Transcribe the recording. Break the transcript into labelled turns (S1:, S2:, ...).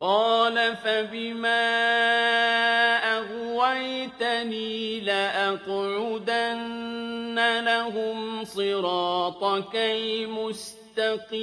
S1: قَالَ فَبِمَا أَغْوَيْتَنِي لَأَقْعُدَنَّ لَهُمْ صِرَاطَكَ الْمُسْتَقِيمَ